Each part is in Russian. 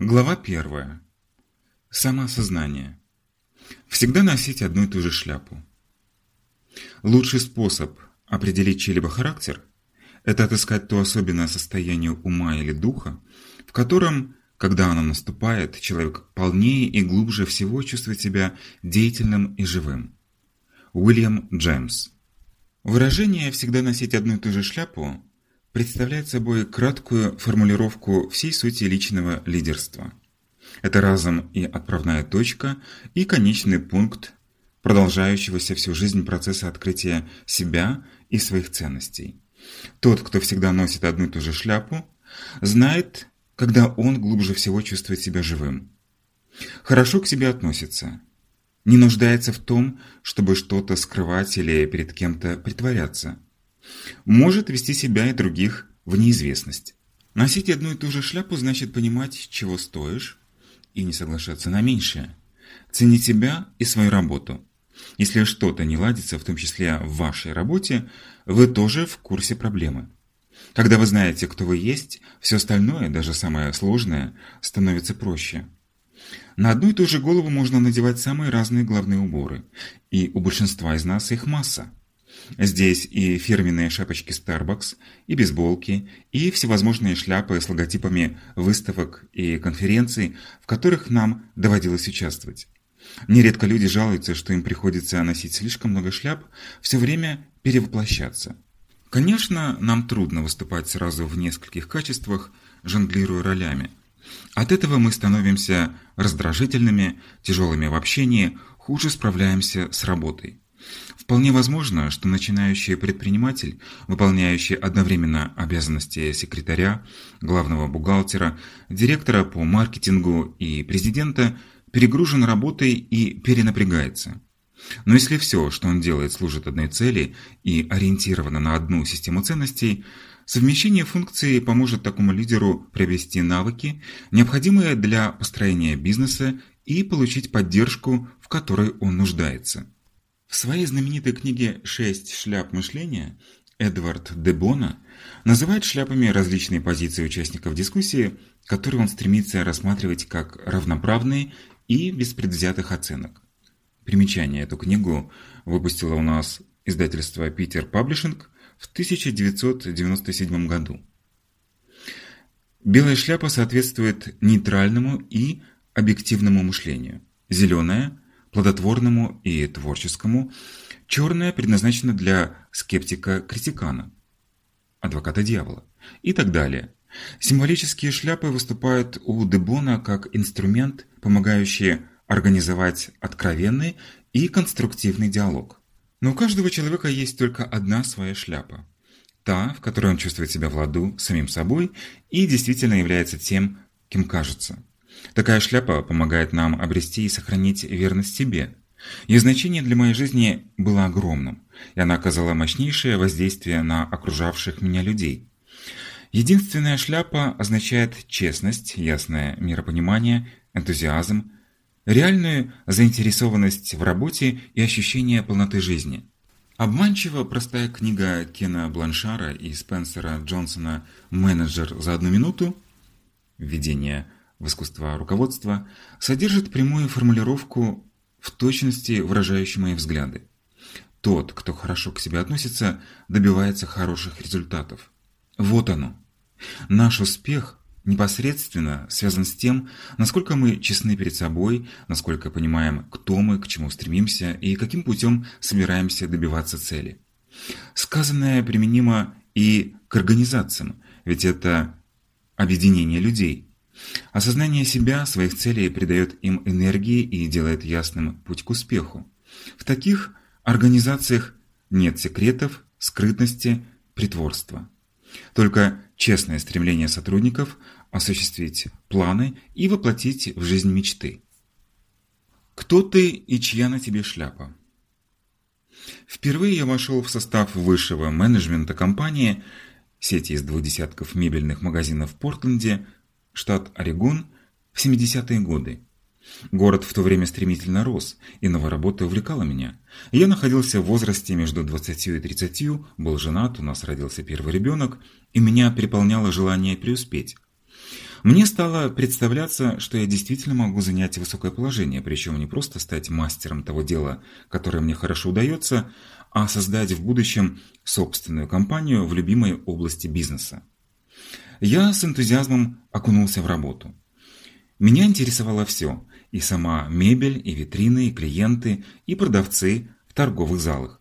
Глава первая. Самоосознание. Всегда носить одну и ту же шляпу. Лучший способ определить чей-либо характер – это отыскать то особенное состояние ума или духа, в котором, когда оно наступает, человек полнее и глубже всего чувствует себя деятельным и живым. Уильям Джеймс. Выражение «всегда носить одну и ту же шляпу» представляет собой краткую формулировку всей сути личного лидерства. Это разом и отправная точка, и конечный пункт продолжающегося всю жизнь процесса открытия себя и своих ценностей. Тот, кто всегда носит одну и ту же шляпу, знает, когда он глубже всего чувствует себя живым. Хорошо к себе относится. Не нуждается в том, чтобы что-то скрывать или перед кем-то притворяться – может вести себя и других в неизвестность. Носить одну и ту же шляпу значит понимать, чего стоишь, и не соглашаться на меньшее. Ценить себя и свою работу. Если что-то не ладится, в том числе в вашей работе, вы тоже в курсе проблемы. Когда вы знаете, кто вы есть, все остальное, даже самое сложное, становится проще. На одну и ту же голову можно надевать самые разные головные уборы, и у большинства из нас их масса. Здесь и фирменные шапочки Starbucks, и бейсболки, и всевозможные шляпы с логотипами выставок и конференций, в которых нам доводилось участвовать. Нередко люди жалуются, что им приходится носить слишком много шляп, все время перевоплощаться. Конечно, нам трудно выступать сразу в нескольких качествах, жонглируя ролями. От этого мы становимся раздражительными, тяжелыми в общении, хуже справляемся с работой. Вполне возможно, что начинающий предприниматель, выполняющий одновременно обязанности секретаря, главного бухгалтера, директора по маркетингу и президента, перегружен работой и перенапрягается. Но если все, что он делает, служит одной цели и ориентировано на одну систему ценностей, совмещение функций поможет такому лидеру приобрести навыки, необходимые для построения бизнеса и получить поддержку, в которой он нуждается. В своей знаменитой книге «Шесть шляп мышления» Эдвард де Бона называет шляпами различные позиции участников дискуссии, которые он стремится рассматривать как равноправные и без предвзятых оценок. Примечание. Эту книгу выпустило у нас издательство «Питер Паблишинг» в 1997 году. Белая шляпа соответствует нейтральному и объективному мышлению. Зеленая плодотворному и творческому, черное предназначено для скептика-критикана, адвоката дьявола и так далее. Символические шляпы выступают у Дебона как инструмент, помогающий организовать откровенный и конструктивный диалог. Но у каждого человека есть только одна своя шляпа. Та, в которой он чувствует себя в ладу самим собой и действительно является тем, кем кажется. Такая шляпа помогает нам обрести и сохранить верность себе. Ее значение для моей жизни было огромным, и она оказала мощнейшее воздействие на окружавших меня людей. Единственная шляпа означает честность, ясное миропонимание, энтузиазм, реальную заинтересованность в работе и ощущение полноты жизни. Обманчиво простая книга Кена Бланшара и Спенсера Джонсона «Менеджер за одну минуту» введение – в искусство руководства содержит прямую формулировку, в точности выражающую мои взгляды. Тот, кто хорошо к себе относится, добивается хороших результатов. Вот оно. Наш успех непосредственно связан с тем, насколько мы честны перед собой, насколько понимаем, кто мы, к чему стремимся и каким путем собираемся добиваться цели. Сказанное применимо и к организациям, ведь это объединение людей – Осознание себя, своих целей придает им энергии и делает ясным путь к успеху. В таких организациях нет секретов, скрытности, притворства. Только честное стремление сотрудников осуществить планы и воплотить в жизнь мечты. Кто ты и чья на тебе шляпа? Впервые я вошел в состав высшего менеджмента компании, сети из двух десятков мебельных магазинов в Портленде, штат Орегон, в 70-е годы. Город в то время стремительно рос, и новая работа увлекала меня. Я находился в возрасте между 20 и 30, был женат, у нас родился первый ребенок, и меня переполняло желание преуспеть. Мне стало представляться, что я действительно могу занять высокое положение, причем не просто стать мастером того дела, которое мне хорошо удается, а создать в будущем собственную компанию в любимой области бизнеса. Я с энтузиазмом окунулся в работу. Меня интересовало все – и сама мебель, и витрины, и клиенты, и продавцы в торговых залах.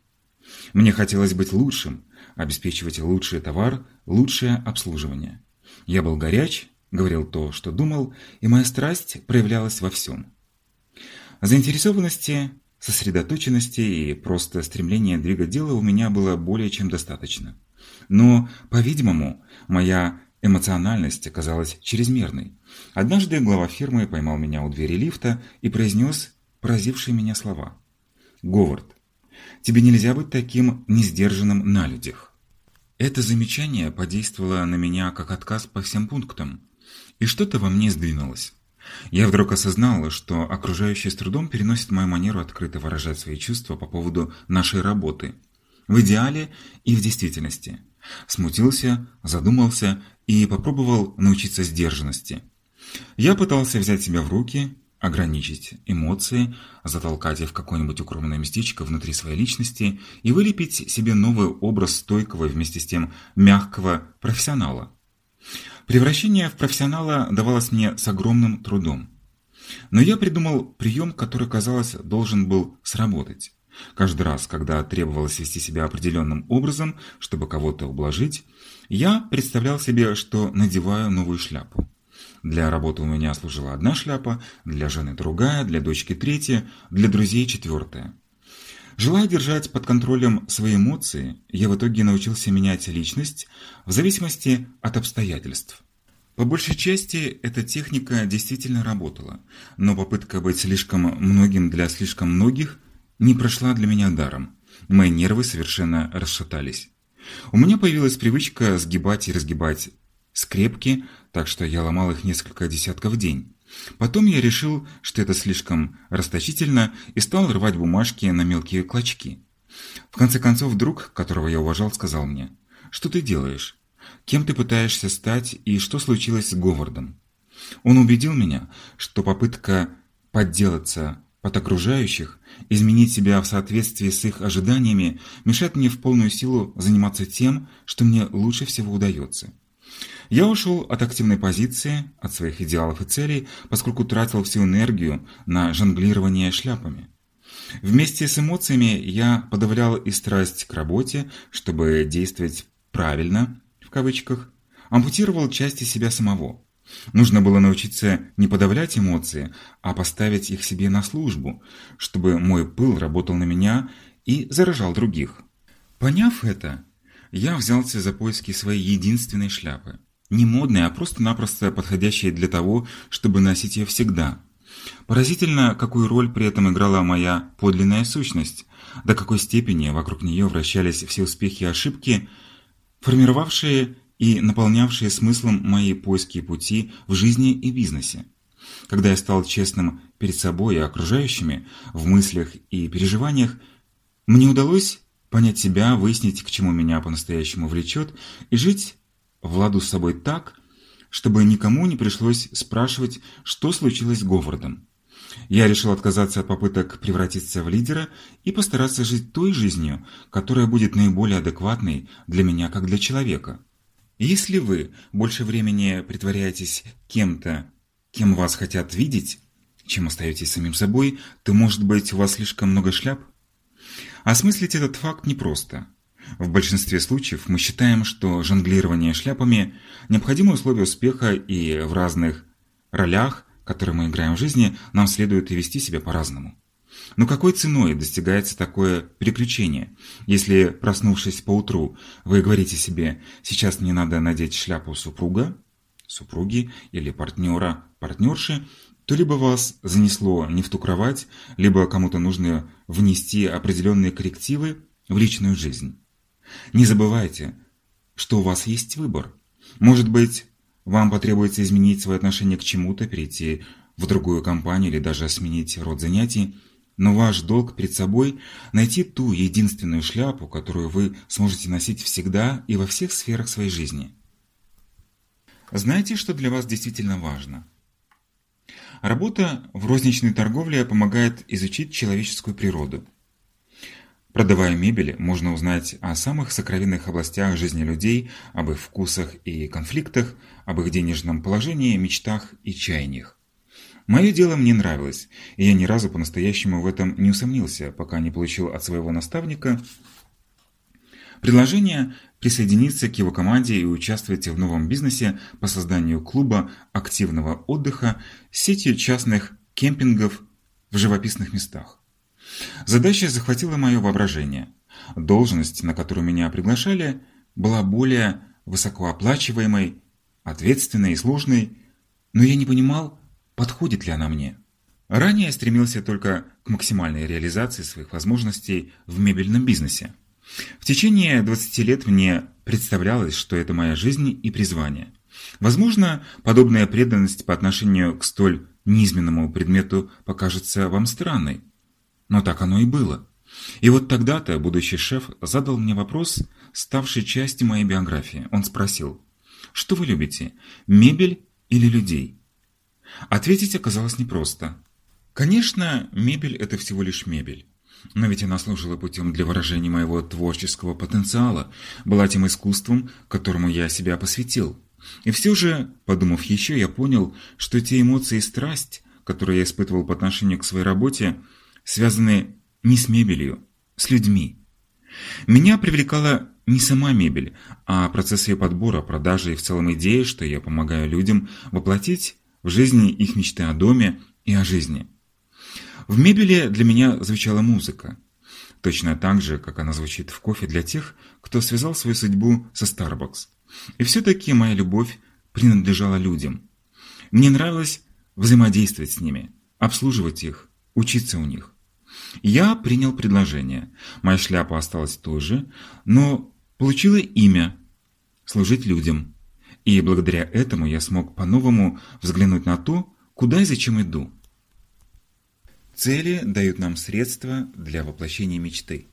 Мне хотелось быть лучшим, обеспечивать лучший товар, лучшее обслуживание. Я был горяч, говорил то, что думал, и моя страсть проявлялась во всем. Заинтересованности, сосредоточенности и просто стремления двигать дело у меня было более чем достаточно. Но, по-видимому, моя эмоциональность оказалась чрезмерной. Однажды глава фирмы поймал меня у двери лифта и произнес поразившие меня слова. «Говард, тебе нельзя быть таким несдержанным на людях». Это замечание подействовало на меня как отказ по всем пунктам, и что-то во мне сдвинулось. Я вдруг осознал, что окружающие с трудом переносят мою манеру открыто выражать свои чувства по поводу нашей работы. В идеале и в действительности. Смутился, задумался и попробовал научиться сдержанности. Я пытался взять себя в руки, ограничить эмоции, затолкать их в какое-нибудь укромное местечко внутри своей личности и вылепить себе новый образ стойкого и вместе с тем мягкого профессионала. Превращение в профессионала давалось мне с огромным трудом. Но я придумал прием, который, казалось, должен был сработать. Каждый раз, когда требовалось вести себя определенным образом, чтобы кого-то ублажить, я представлял себе, что надеваю новую шляпу. Для работы у меня служила одна шляпа, для жены другая, для дочки третья, для друзей четвертая. Желая держать под контролем свои эмоции, я в итоге научился менять личность в зависимости от обстоятельств. По большей части эта техника действительно работала, но попытка быть слишком многим для слишком многих не прошла для меня даром. Мои нервы совершенно расшатались. У меня появилась привычка сгибать и разгибать скрепки, так что я ломал их несколько десятков в день. Потом я решил, что это слишком расточительно, и стал рвать бумажки на мелкие клочки. В конце концов, друг, которого я уважал, сказал мне, «Что ты делаешь? Кем ты пытаешься стать и что случилось с Говардом?» Он убедил меня, что попытка подделаться под окружающих, изменить себя в соответствии с их ожиданиями, мешает мне в полную силу заниматься тем, что мне лучше всего удается. Я ушел от активной позиции, от своих идеалов и целей, поскольку тратил всю энергию на жонглирование шляпами. Вместе с эмоциями я подавлял и страсть к работе, чтобы действовать «правильно», в кавычках, ампутировал части себя самого. Нужно было научиться не подавлять эмоции, а поставить их себе на службу, чтобы мой пыл работал на меня и заражал других. Поняв это, я взялся за поиски своей единственной шляпы. Не модной, а просто-напросто подходящей для того, чтобы носить ее всегда. Поразительно, какую роль при этом играла моя подлинная сущность, до какой степени вокруг нее вращались все успехи и ошибки, формировавшие и наполнявшие смыслом мои поиски пути в жизни и бизнесе. Когда я стал честным перед собой и окружающими, в мыслях и переживаниях, мне удалось понять себя, выяснить, к чему меня по-настоящему влечет, и жить в ладу с собой так, чтобы никому не пришлось спрашивать, что случилось с Говардом. Я решил отказаться от попыток превратиться в лидера и постараться жить той жизнью, которая будет наиболее адекватной для меня как для человека. Если вы больше времени притворяетесь кем-то, кем вас хотят видеть, чем остаетесь самим собой, то, может быть, у вас слишком много шляп? Осмыслить этот факт непросто. В большинстве случаев мы считаем, что жонглирование шляпами – необходимое условие успеха, и в разных ролях, которые мы играем в жизни, нам следует и вести себя по-разному. Но какой ценой достигается такое переключение? Если, проснувшись поутру, вы говорите себе «сейчас мне надо надеть шляпу супруга», супруги или партнера, партнерши, то либо вас занесло не в ту кровать, либо кому-то нужно внести определенные коррективы в личную жизнь. Не забывайте, что у вас есть выбор. Может быть, вам потребуется изменить свое отношение к чему-то, перейти в другую компанию или даже сменить род занятий, но ваш долг перед собой – найти ту единственную шляпу, которую вы сможете носить всегда и во всех сферах своей жизни. Знаете, что для вас действительно важно? Работа в розничной торговле помогает изучить человеческую природу. Продавая мебель, можно узнать о самых сокровенных областях жизни людей, об их вкусах и конфликтах, об их денежном положении, мечтах и чаяниях. Мое дело мне нравилось, и я ни разу по-настоящему в этом не усомнился, пока не получил от своего наставника предложение присоединиться к его команде и участвовать в новом бизнесе по созданию клуба активного отдыха с сетью частных кемпингов в живописных местах. Задача захватила мое воображение. Должность, на которую меня приглашали, была более высокооплачиваемой, ответственной и сложной, но я не понимал, подходит ли она мне. Ранее я стремился только к максимальной реализации своих возможностей в мебельном бизнесе. В течение 20 лет мне представлялось, что это моя жизнь и призвание. Возможно, подобная преданность по отношению к столь низменному предмету покажется вам странной. Но так оно и было. И вот тогда-то будущий шеф задал мне вопрос, ставший частью моей биографии. Он спросил, что вы любите, мебель или людей? Ответить оказалось непросто. Конечно, мебель – это всего лишь мебель. Но ведь она служила путем для выражения моего творческого потенциала, была тем искусством, которому я себя посвятил. И все же, подумав еще, я понял, что те эмоции и страсть, которые я испытывал по отношению к своей работе, связаны не с мебелью, с людьми. Меня привлекала не сама мебель, а процесс ее подбора, продажи и в целом идея, что я помогаю людям воплотить в жизни их мечты о доме и о жизни. В мебели для меня звучала музыка. Точно так же, как она звучит в кофе для тех, кто связал свою судьбу со Starbucks. И все-таки моя любовь принадлежала людям. Мне нравилось взаимодействовать с ними, обслуживать их, учиться у них. Я принял предложение. Моя шляпа осталась той же, но получила имя – служить людям. И благодаря этому я смог по-новому взглянуть на то, куда и зачем иду. Цели дают нам средства для воплощения мечты.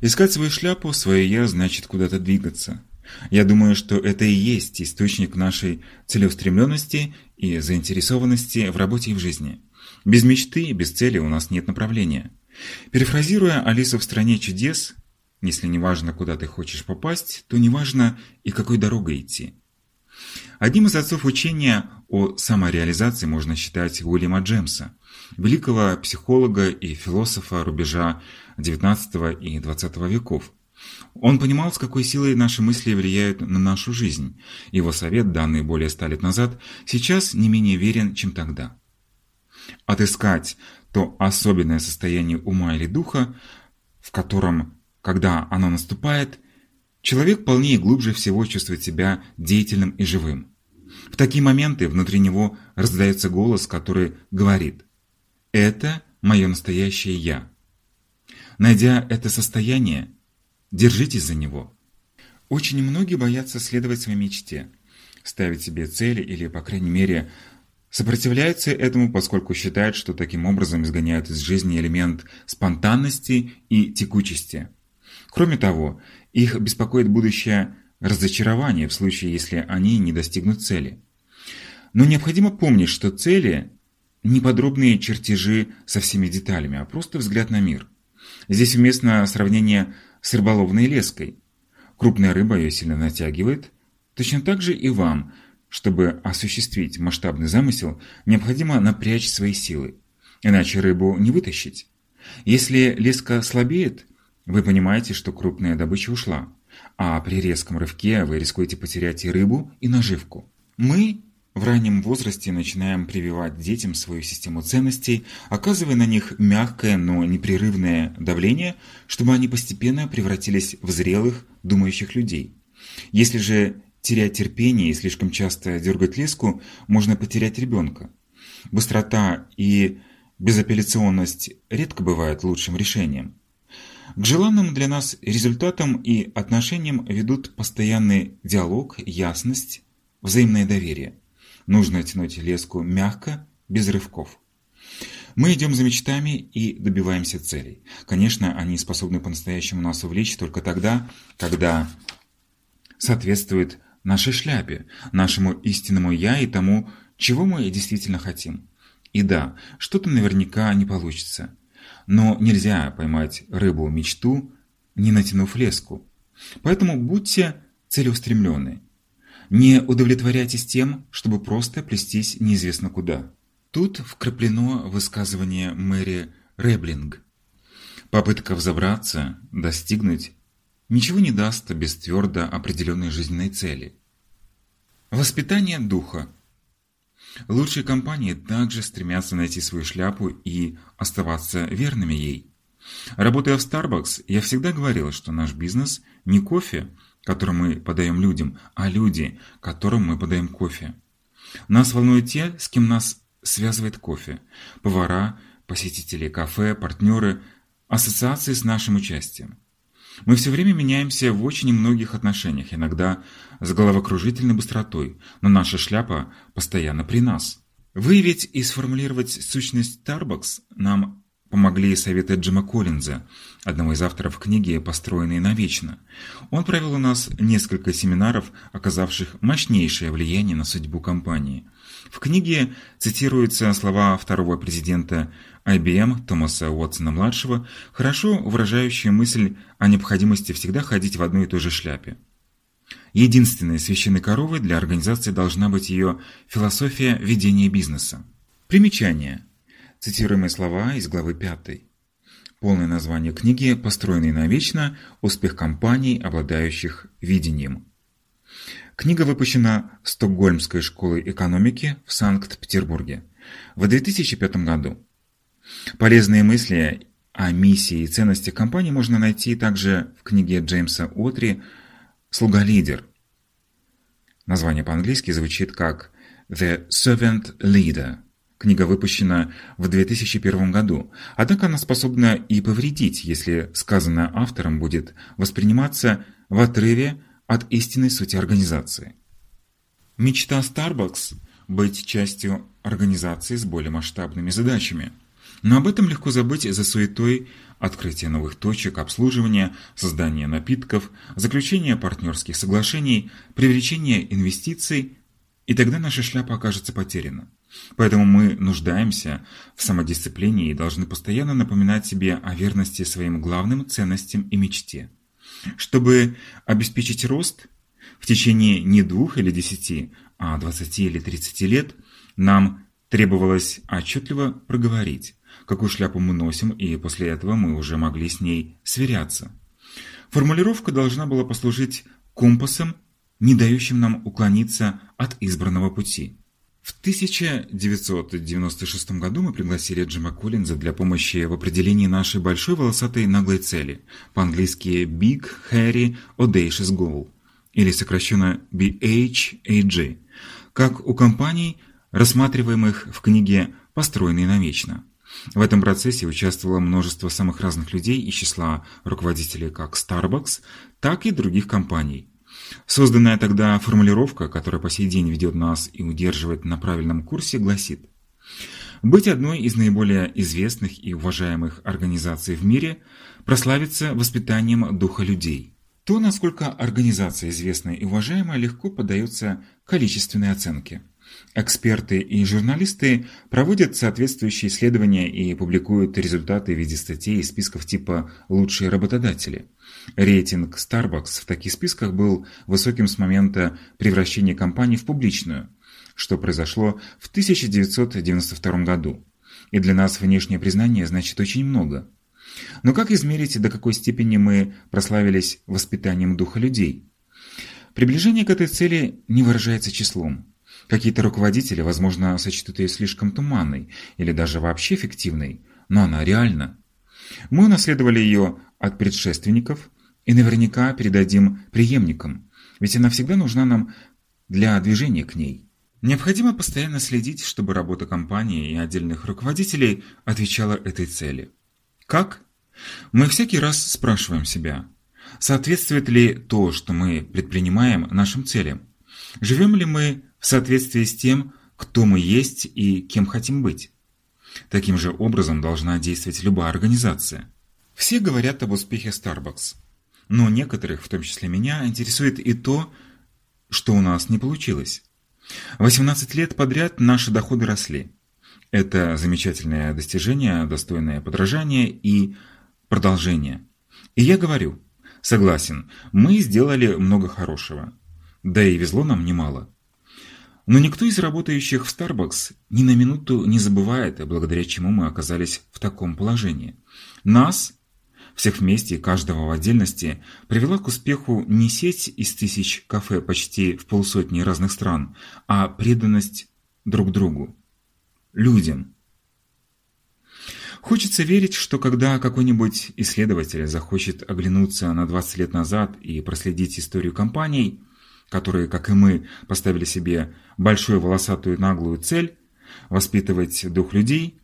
Искать свою шляпу, свое «я» значит куда-то двигаться. Я думаю, что это и есть источник нашей целеустремленности и заинтересованности в работе и в жизни. Без мечты, без цели у нас нет направления. Перефразируя Алису в «Стране чудес», если не важно, куда ты хочешь попасть, то не важно и какой дорогой идти. Одним из отцов учения о самореализации можно считать Уильяма Джемса, великого психолога и философа рубежа XIX и XX веков. Он понимал, с какой силой наши мысли влияют на нашу жизнь. Его совет, данный более ста лет назад, сейчас не менее верен, чем тогда. Отыскать то особенное состояние ума или духа, в котором, когда оно наступает, человек полнее и глубже всего чувствует себя деятельным и живым. В такие моменты внутри него раздается голос, который говорит «Это мое настоящее Я». Найдя это состояние, держитесь за него. Очень многие боятся следовать своей мечте, ставить себе цели или, по крайней мере, сопротивляются этому, поскольку считают, что таким образом изгоняют из жизни элемент спонтанности и текучести. Кроме того, их беспокоит будущее разочарование в случае, если они не достигнут цели. Но необходимо помнить, что цели – не подробные чертежи со всеми деталями, а просто взгляд на мир. Здесь уместно сравнение с рыболовной леской. Крупная рыба ее сильно натягивает. Точно так же и вам, чтобы осуществить масштабный замысел, необходимо напрячь свои силы. Иначе рыбу не вытащить. Если леска слабеет, вы понимаете, что крупная добыча ушла а при резком рывке вы рискуете потерять и рыбу, и наживку. Мы в раннем возрасте начинаем прививать детям свою систему ценностей, оказывая на них мягкое, но непрерывное давление, чтобы они постепенно превратились в зрелых, думающих людей. Если же терять терпение и слишком часто дергать леску, можно потерять ребенка. Быстрота и безапелляционность редко бывают лучшим решением. К желанным для нас результатам и отношениям ведут постоянный диалог, ясность, взаимное доверие. Нужно тянуть леску мягко, без рывков. Мы идем за мечтами и добиваемся целей. Конечно, они способны по-настоящему нас увлечь только тогда, когда соответствуют нашей шляпе, нашему истинному «я» и тому, чего мы действительно хотим. И да, что-то наверняка не получится. Но нельзя поймать рыбу-мечту, не натянув леску. Поэтому будьте целеустремленны. Не удовлетворяйтесь тем, чтобы просто плестись неизвестно куда. Тут вкраплено высказывание Мэри Реблинг. Попытка взобраться, достигнуть, ничего не даст без твердо определенной жизненной цели. Воспитание духа. Лучшие компании также стремятся найти свою шляпу и оставаться верными ей. Работая в Starbucks, я всегда говорил, что наш бизнес не кофе, который мы подаем людям, а люди, которым мы подаем кофе. Нас волнуют те, с кем нас связывает кофе. Повара, посетители кафе, партнеры, ассоциации с нашим участием. Мы все время меняемся в очень многих отношениях, иногда с головокружительной быстротой, но наша шляпа постоянно при нас. Выявить и сформулировать сущность Starbucks нам помогли советы Джима Коллинза, одного из авторов книги «Построенные навечно». Он провел у нас несколько семинаров, оказавших мощнейшее влияние на судьбу компании. В книге цитируются слова второго президента IBM Томаса Уотсона-младшего, хорошо выражающие мысль о необходимости всегда ходить в одной и той же шляпе. Единственной священной коровой для организации должна быть ее философия ведения бизнеса. Примечание. Цитируемые слова из главы 5. Полное название книги «Построенный навечно. Успех компаний, обладающих видением». Книга выпущена Стокгольмской школой экономики в Санкт-Петербурге в 2005 году. Полезные мысли о миссии и ценностях компании можно найти также в книге Джеймса Отри «Слуга-лидер». Название по-английски звучит как «The Servant Leader». Книга выпущена в 2001 году, однако она способна и повредить, если сказанное автором будет восприниматься в отрыве от истинной сути организации. Мечта Starbucks – быть частью организации с более масштабными задачами. Но об этом легко забыть за суетой открытия новых точек, обслуживания, создания напитков, заключения партнерских соглашений, привлечения инвестиций, и тогда наша шляпа окажется потеряна. Поэтому мы нуждаемся в самодисциплине и должны постоянно напоминать себе о верности своим главным ценностям и мечте. Чтобы обеспечить рост, в течение не двух или десяти, а двадцати или тридцати лет нам требовалось отчетливо проговорить, какую шляпу мы носим, и после этого мы уже могли с ней сверяться. Формулировка должна была послужить компасом, не дающим нам уклониться от избранного пути. В 1996 году мы пригласили Джима Коллинза для помощи в определении нашей большой волосатой наглой цели, по-английски Big Hairy Audacious Goal, или сокращенно BHAG, как у компаний, рассматриваемых в книге «Построенные навечно». В этом процессе участвовало множество самых разных людей из числа руководителей как Starbucks, так и других компаний. Созданная тогда формулировка, которая по сей день ведет нас и удерживает на правильном курсе, гласит «Быть одной из наиболее известных и уважаемых организаций в мире, прославиться воспитанием духа людей». То, насколько организация известная и уважаемая, легко поддается количественной оценке. Эксперты и журналисты проводят соответствующие исследования и публикуют результаты в виде статей и списков типа «Лучшие работодатели». Рейтинг Starbucks в таких списках был высоким с момента превращения компании в публичную, что произошло в 1992 году. И для нас внешнее признание значит очень много. Но как измерить, до какой степени мы прославились воспитанием духа людей? Приближение к этой цели не выражается числом. Какие-то руководители, возможно, сочтут ее слишком туманной или даже вообще фиктивной, но она реальна. Мы унаследовали ее от предшественников и наверняка передадим преемникам, ведь она всегда нужна нам для движения к ней. Необходимо постоянно следить, чтобы работа компании и отдельных руководителей отвечала этой цели. Как? Мы всякий раз спрашиваем себя, соответствует ли то, что мы предпринимаем, нашим целям? Живем ли мы в соответствии с тем, кто мы есть и кем хотим быть? Таким же образом должна действовать любая организация. Все говорят об успехе Starbucks, но некоторых, в том числе меня, интересует и то, что у нас не получилось. 18 лет подряд наши доходы росли. Это замечательное достижение, достойное подражания и продолжения. И я говорю, согласен, мы сделали много хорошего. Да и везло нам немало. Но никто из работающих в Starbucks ни на минуту не забывает, благодаря чему мы оказались в таком положении. Нас, всех вместе и каждого в отдельности, привела к успеху не сеть из тысяч кафе почти в полсотни разных стран, а преданность друг другу, людям. Хочется верить, что когда какой-нибудь исследователь захочет оглянуться на 20 лет назад и проследить историю компаний, которые, как и мы, поставили себе большую волосатую наглую цель воспитывать дух людей,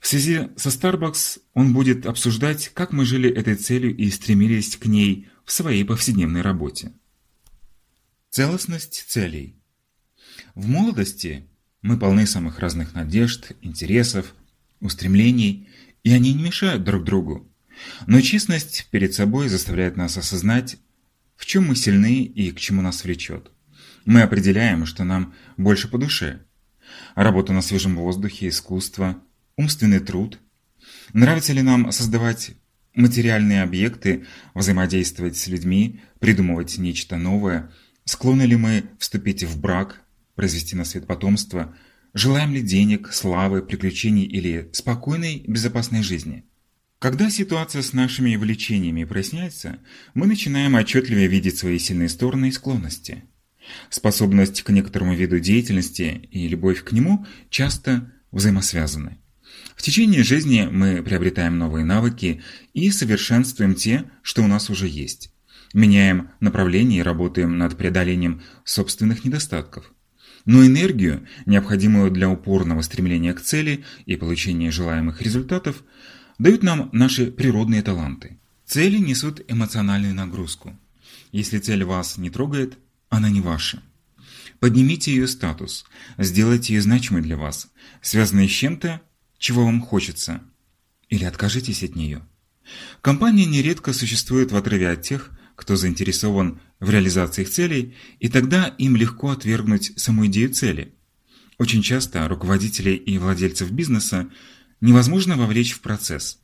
в связи со Starbucks он будет обсуждать, как мы жили этой целью и стремились к ней в своей повседневной работе. Целостность целей. В молодости мы полны самых разных надежд, интересов, устремлений, и они не мешают друг другу. Но честность перед собой заставляет нас осознать, в чем мы сильны и к чему нас влечет. Мы определяем, что нам больше по душе. Работа на свежем воздухе, искусство, умственный труд. Нравится ли нам создавать материальные объекты, взаимодействовать с людьми, придумывать нечто новое? Склонны ли мы вступить в брак, произвести на свет потомство? Желаем ли денег, славы, приключений или спокойной, безопасной жизни? Когда ситуация с нашими влечениями проясняется, мы начинаем отчетливее видеть свои сильные стороны и склонности. Способность к некоторому виду деятельности и любовь к нему часто взаимосвязаны. В течение жизни мы приобретаем новые навыки и совершенствуем те, что у нас уже есть. Меняем направление и работаем над преодолением собственных недостатков. Но энергию, необходимую для упорного стремления к цели и получения желаемых результатов – дают нам наши природные таланты. Цели несут эмоциональную нагрузку. Если цель вас не трогает, она не ваша. Поднимите ее статус, сделайте ее значимой для вас, связанной с чем-то, чего вам хочется, или откажитесь от нее. Компания нередко существует в отрыве от тех, кто заинтересован в реализации их целей, и тогда им легко отвергнуть саму идею цели. Очень часто руководители и владельцев бизнеса невозможно вовлечь в процесс.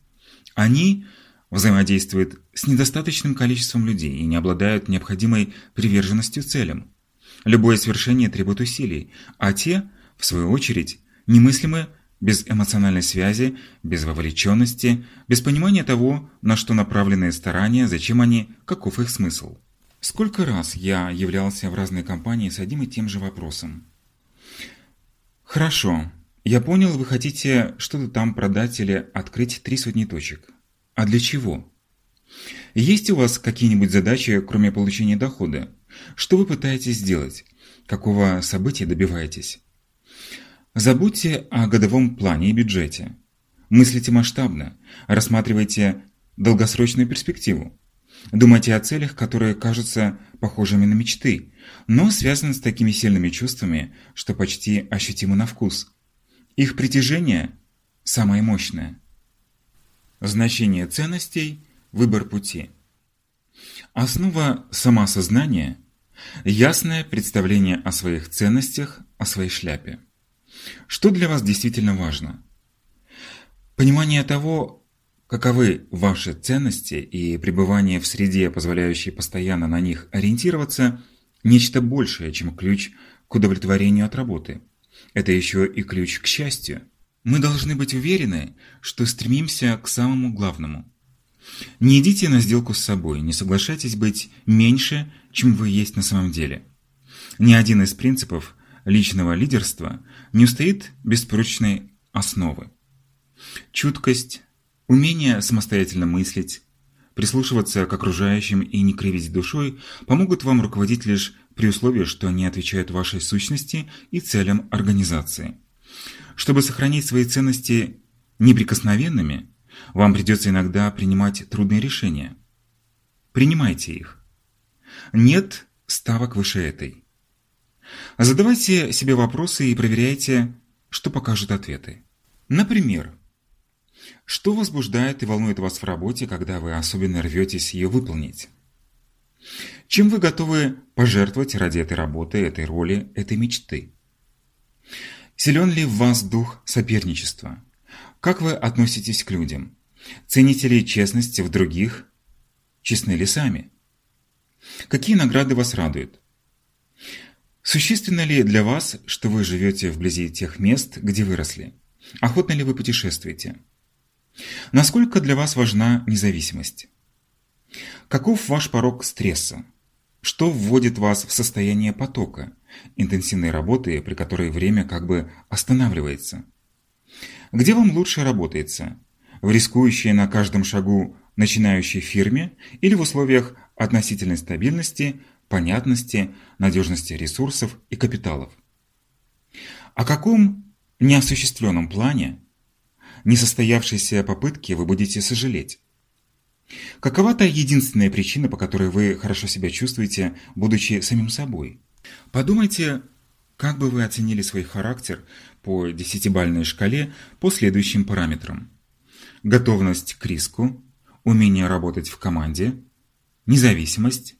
Они взаимодействуют с недостаточным количеством людей и не обладают необходимой приверженностью целям. Любое свершение требует усилий, а те, в свою очередь, немыслимы без эмоциональной связи, без вовлеченности, без понимания того, на что направлены старания, зачем они, каков их смысл. Сколько раз я являлся в разные компании с одним и тем же вопросом. Хорошо, я понял, вы хотите что-то там продать или открыть три сотни точек. А для чего? Есть у вас какие-нибудь задачи, кроме получения дохода? Что вы пытаетесь сделать? Какого события добиваетесь? Забудьте о годовом плане и бюджете. Мыслите масштабно, рассматривайте долгосрочную перспективу. Думайте о целях, которые кажутся похожими на мечты, но связаны с такими сильными чувствами, что почти ощутимы на вкус – их притяжение самое мощное. Значение ценностей – выбор пути. Основа самосознания – ясное представление о своих ценностях, о своей шляпе. Что для вас действительно важно? Понимание того, каковы ваши ценности и пребывание в среде, позволяющей постоянно на них ориентироваться – нечто большее, чем ключ к удовлетворению от работы – это еще и ключ к счастью. Мы должны быть уверены, что стремимся к самому главному. Не идите на сделку с собой, не соглашайтесь быть меньше, чем вы есть на самом деле. Ни один из принципов личного лидерства не устоит без прочной основы. Чуткость, умение самостоятельно мыслить, прислушиваться к окружающим и не кривить душой помогут вам руководить лишь при условии, что они отвечают вашей сущности и целям организации. Чтобы сохранить свои ценности неприкосновенными, вам придется иногда принимать трудные решения. Принимайте их. Нет ставок выше этой. Задавайте себе вопросы и проверяйте, что покажут ответы. Например, что возбуждает и волнует вас в работе, когда вы особенно рветесь ее выполнить? Чем вы готовы пожертвовать ради этой работы, этой роли, этой мечты? Силен ли в вас дух соперничества? Как вы относитесь к людям? Цените ли честность в других? Честны ли сами? Какие награды вас радуют? Существенно ли для вас, что вы живете вблизи тех мест, где выросли? Охотно ли вы путешествуете? Насколько для вас важна независимость? Каков ваш порог стресса? Что вводит вас в состояние потока, интенсивной работы, при которой время как бы останавливается? Где вам лучше работается? В рискующей на каждом шагу начинающей фирме или в условиях относительной стабильности, понятности, надежности ресурсов и капиталов? О каком неосуществленном плане, несостоявшейся попытке вы будете сожалеть? Какова та единственная причина, по которой вы хорошо себя чувствуете, будучи самим собой? Подумайте, как бы вы оценили свой характер по десятибальной шкале по следующим параметрам. Готовность к риску, умение работать в команде, независимость,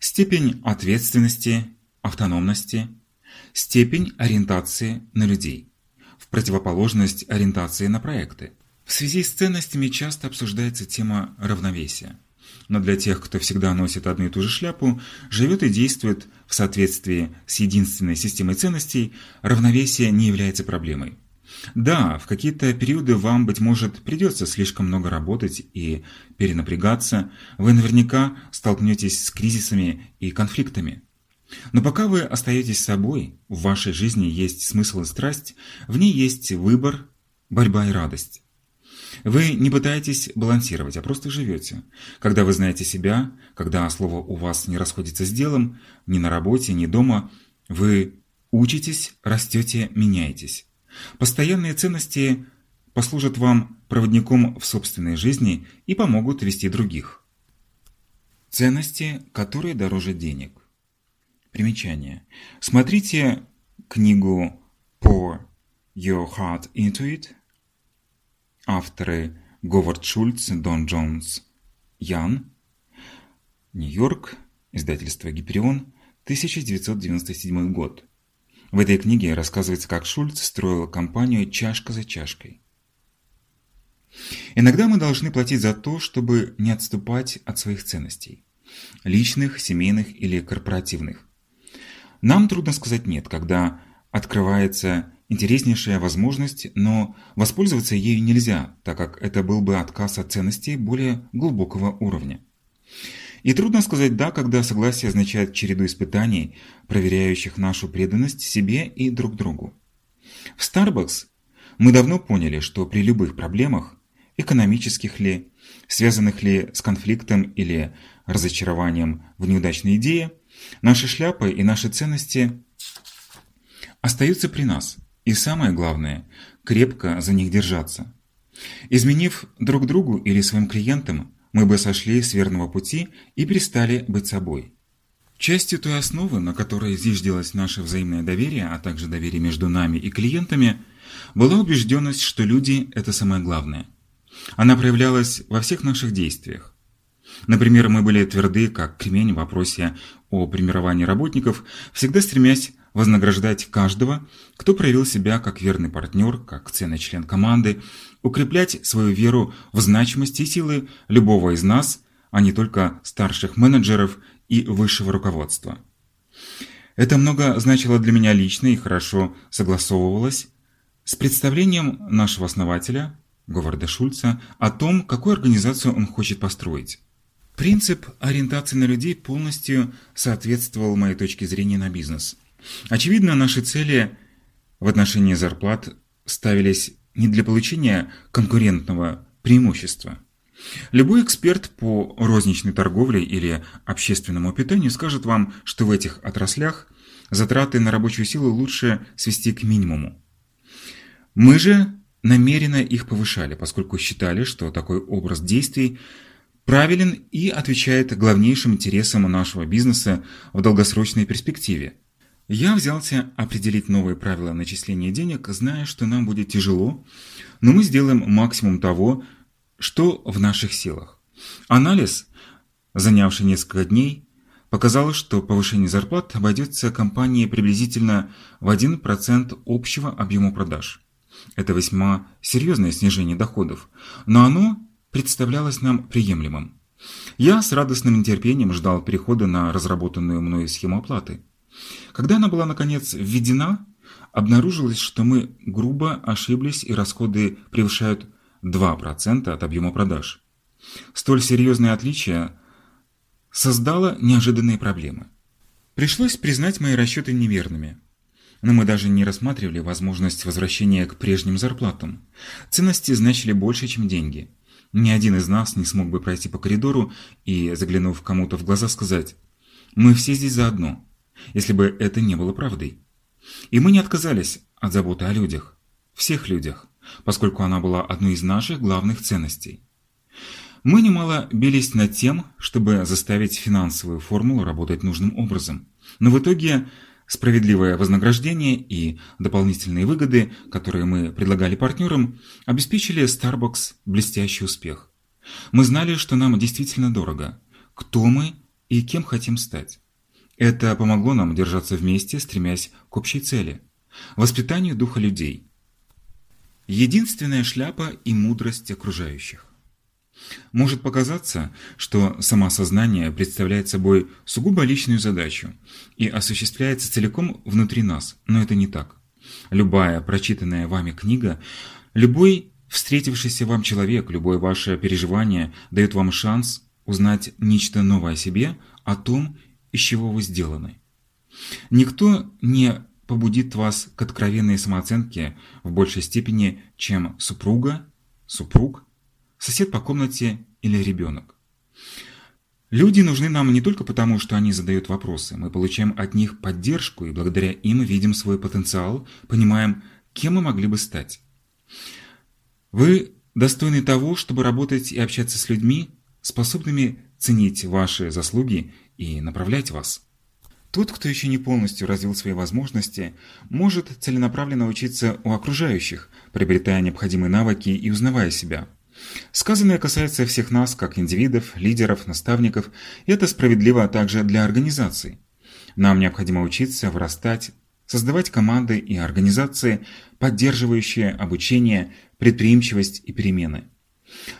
степень ответственности, автономности, степень ориентации на людей, в противоположность ориентации на проекты. В связи с ценностями часто обсуждается тема равновесия. Но для тех, кто всегда носит одну и ту же шляпу, живет и действует в соответствии с единственной системой ценностей, равновесие не является проблемой. Да, в какие-то периоды вам, быть может, придется слишком много работать и перенапрягаться, вы наверняка столкнетесь с кризисами и конфликтами. Но пока вы остаетесь собой, в вашей жизни есть смысл и страсть, в ней есть выбор, борьба и радость. Вы не пытаетесь балансировать, а просто живете. Когда вы знаете себя, когда слово у вас не расходится с делом, ни на работе, ни дома, вы учитесь, растете, меняетесь. Постоянные ценности послужат вам проводником в собственной жизни и помогут вести других. Ценности, которые дороже денег. Примечание. Смотрите книгу Pour Your Heart Into It Авторы Говард Шульц, Дон Джонс, Ян. Нью-Йорк. Издательство Гиперион. 1997 год. В этой книге рассказывается, как Шульц строил компанию чашка за чашкой. Иногда мы должны платить за то, чтобы не отступать от своих ценностей. Личных, семейных или корпоративных. Нам трудно сказать «нет», когда открывается интереснейшая возможность, но воспользоваться ею нельзя, так как это был бы отказ от ценностей более глубокого уровня. И трудно сказать «да», когда согласие означает череду испытаний, проверяющих нашу преданность себе и друг другу. В Starbucks мы давно поняли, что при любых проблемах, экономических ли, связанных ли с конфликтом или разочарованием в неудачной идее, наши шляпы и наши ценности остаются при нас, и самое главное, крепко за них держаться. Изменив друг другу или своим клиентам, мы бы сошли с верного пути и перестали быть собой. Частью той основы, на которой зиждилось наше взаимное доверие, а также доверие между нами и клиентами, была убежденность, что люди – это самое главное. Она проявлялась во всех наших действиях. Например, мы были тверды, как кремень в вопросе о премировании работников, всегда стремясь вознаграждать каждого, кто проявил себя как верный партнер, как ценный член команды, укреплять свою веру в значимость и силы любого из нас, а не только старших менеджеров и высшего руководства. Это много значило для меня лично и хорошо согласовывалось с представлением нашего основателя, Говарда Шульца, о том, какую организацию он хочет построить. Принцип ориентации на людей полностью соответствовал моей точке зрения на бизнес – Очевидно, наши цели в отношении зарплат ставились не для получения конкурентного преимущества. Любой эксперт по розничной торговле или общественному питанию скажет вам, что в этих отраслях затраты на рабочую силу лучше свести к минимуму. Мы же намеренно их повышали, поскольку считали, что такой образ действий правилен и отвечает главнейшим интересам нашего бизнеса в долгосрочной перспективе. Я взялся определить новые правила начисления денег, зная, что нам будет тяжело, но мы сделаем максимум того, что в наших силах. Анализ, занявший несколько дней, показало, что повышение зарплат обойдется компании приблизительно в 1% общего объема продаж. Это весьма серьезное снижение доходов, но оно представлялось нам приемлемым. Я с радостным нетерпением ждал перехода на разработанную мной схему оплаты. Когда она была наконец введена, обнаружилось, что мы грубо ошиблись и расходы превышают 2% от объема продаж. Столь серьезное отличие создало неожиданные проблемы. Пришлось признать мои расчеты неверными. Но мы даже не рассматривали возможность возвращения к прежним зарплатам. Ценности значили больше, чем деньги. Ни один из нас не смог бы пройти по коридору и, заглянув кому-то в глаза, сказать «Мы все здесь заодно», если бы это не было правдой. И мы не отказались от заботы о людях, всех людях, поскольку она была одной из наших главных ценностей. Мы немало бились над тем, чтобы заставить финансовую формулу работать нужным образом. Но в итоге справедливое вознаграждение и дополнительные выгоды, которые мы предлагали партнерам, обеспечили Starbucks блестящий успех. Мы знали, что нам действительно дорого, кто мы и кем хотим стать. Это помогло нам держаться вместе, стремясь к общей цели – воспитанию духа людей. Единственная шляпа и мудрость окружающих. Может показаться, что самосознание представляет собой сугубо личную задачу и осуществляется целиком внутри нас, но это не так. Любая прочитанная вами книга, любой встретившийся вам человек, любое ваше переживание дает вам шанс узнать нечто новое о себе, о том, из чего вы сделаны. Никто не побудит вас к откровенной самооценке в большей степени, чем супруга, супруг, сосед по комнате или ребенок. Люди нужны нам не только потому, что они задают вопросы. Мы получаем от них поддержку и благодаря им видим свой потенциал, понимаем, кем мы могли бы стать. Вы достойны того, чтобы работать и общаться с людьми, способными ценить ваши заслуги и направлять вас. Тот, кто еще не полностью развил свои возможности, может целенаправленно учиться у окружающих, приобретая необходимые навыки и узнавая себя – Сказанное касается всех нас, как индивидов, лидеров, наставников, и это справедливо также для организаций. Нам необходимо учиться вырастать, создавать команды и организации, поддерживающие обучение, предприимчивость и перемены.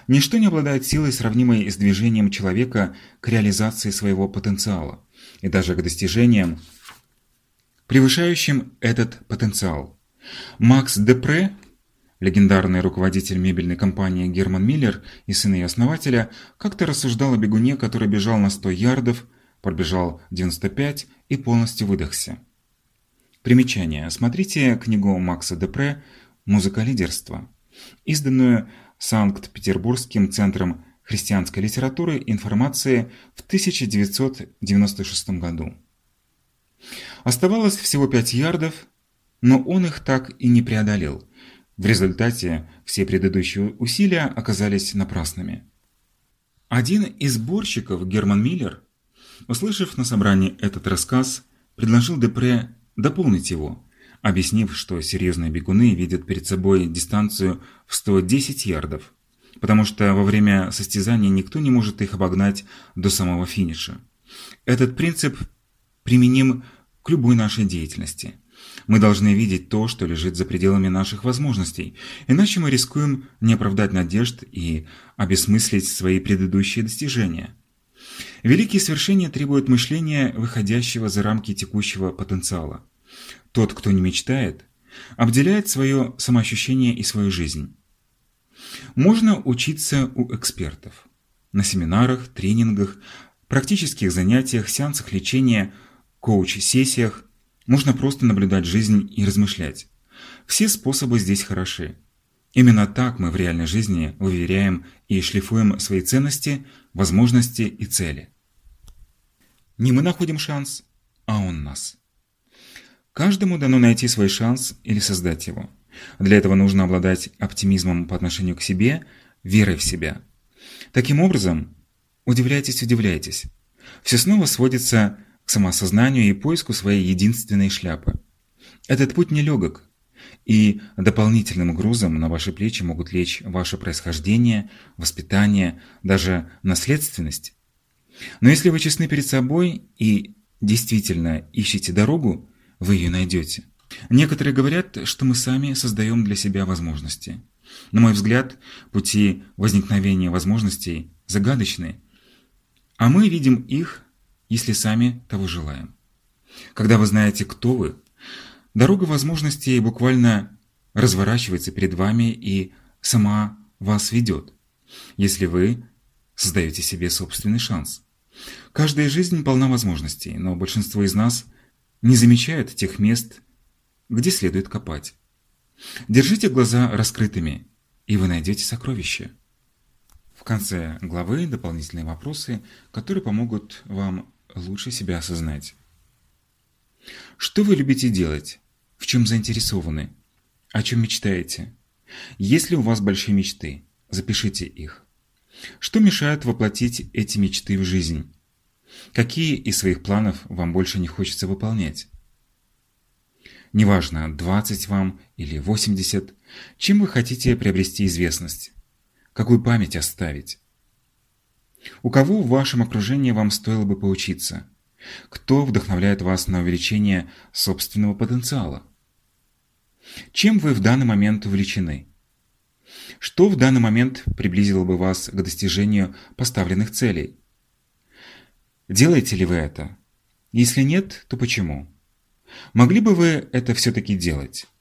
Ничто не обладает силой, сравнимой с движением человека к реализации своего потенциала и даже к достижениям, превышающим этот потенциал. Макс Депре Легендарный руководитель мебельной компании Герман Миллер и сын ее основателя как-то рассуждал о бегуне, который бежал на 100 ярдов, пробежал 95 и полностью выдохся. Примечание. Смотрите книгу Макса Депре «Музыка лидерства», изданную Санкт-Петербургским центром христианской литературы и информации в 1996 году. Оставалось всего 5 ярдов, но он их так и не преодолел – в результате все предыдущие усилия оказались напрасными. Один из сборщиков, Герман Миллер, услышав на собрании этот рассказ, предложил Депре дополнить его, объяснив, что серьезные бегуны видят перед собой дистанцию в 110 ярдов, потому что во время состязания никто не может их обогнать до самого финиша. Этот принцип применим к любой нашей деятельности – мы должны видеть то, что лежит за пределами наших возможностей, иначе мы рискуем не оправдать надежд и обесмыслить свои предыдущие достижения. Великие свершения требуют мышления, выходящего за рамки текущего потенциала. Тот, кто не мечтает, обделяет свое самоощущение и свою жизнь. Можно учиться у экспертов. На семинарах, тренингах, практических занятиях, сеансах лечения, коуч-сессиях – можно просто наблюдать жизнь и размышлять. Все способы здесь хороши. Именно так мы в реальной жизни выверяем и шлифуем свои ценности, возможности и цели. Не мы находим шанс, а он нас. Каждому дано найти свой шанс или создать его. Для этого нужно обладать оптимизмом по отношению к себе, верой в себя. Таким образом, удивляйтесь, удивляйтесь. Все снова сводится к самосознанию и поиску своей единственной шляпы. Этот путь нелегок, и дополнительным грузом на ваши плечи могут лечь ваше происхождение, воспитание, даже наследственность. Но если вы честны перед собой и действительно ищете дорогу, вы ее найдете. Некоторые говорят, что мы сами создаем для себя возможности. На мой взгляд, пути возникновения возможностей загадочны, а мы видим их, если сами того желаем. Когда вы знаете, кто вы, дорога возможностей буквально разворачивается перед вами и сама вас ведет, если вы создаете себе собственный шанс. Каждая жизнь полна возможностей, но большинство из нас не замечают тех мест, где следует копать. Держите глаза раскрытыми, и вы найдете сокровища. В конце главы дополнительные вопросы, которые помогут вам лучше себя осознать. Что вы любите делать? В чем заинтересованы? О чем мечтаете? Если у вас большие мечты, запишите их. Что мешает воплотить эти мечты в жизнь? Какие из своих планов вам больше не хочется выполнять? Неважно, 20 вам или 80, чем вы хотите приобрести известность? Какую память оставить? У кого в вашем окружении вам стоило бы поучиться? Кто вдохновляет вас на увеличение собственного потенциала? Чем вы в данный момент увлечены? Что в данный момент приблизило бы вас к достижению поставленных целей? Делаете ли вы это? Если нет, то почему? Могли бы вы это все-таки делать?